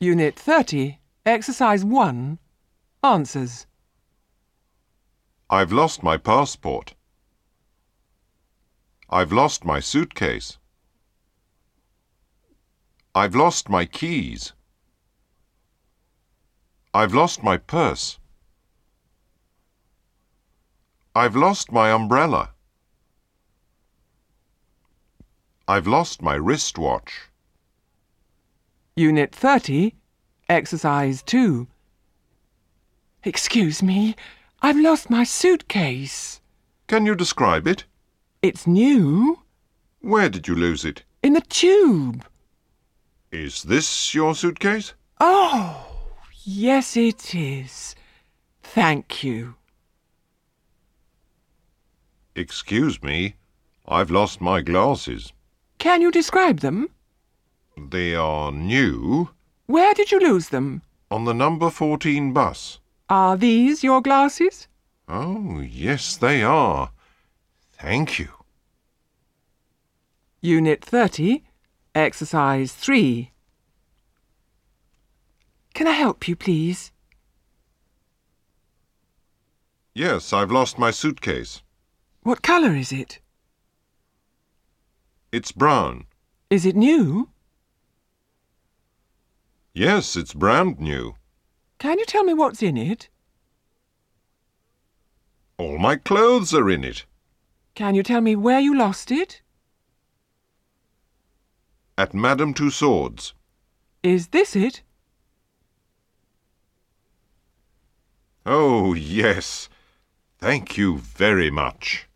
Unit 30, Exercise 1. Answers. I've lost my passport. I've lost my suitcase. I've lost my keys. I've lost my purse. I've lost my umbrella. I've lost my wristwatch. Unit 30, Exercise 2. Excuse me, I've lost my suitcase. Can you describe it? It's new. Where did you lose it? In the tube. Is this your suitcase? Oh, yes, it is. Thank you. Excuse me, I've lost my glasses. Can you describe them? They are new Where did you lose them? on the number 14 bus. Are these your glasses? Oh, yes, they are. Thank you. Unit 30, Exercise 3. Can I help you, please? Yes, I've lost my suitcase. What colour is it? It's brown. Is it new? Yes, it's brand new. Can you tell me what's in it? All my clothes are in it. Can you tell me where you lost it? At Madame Tussauds. Is this it? Oh, yes. Thank you very much.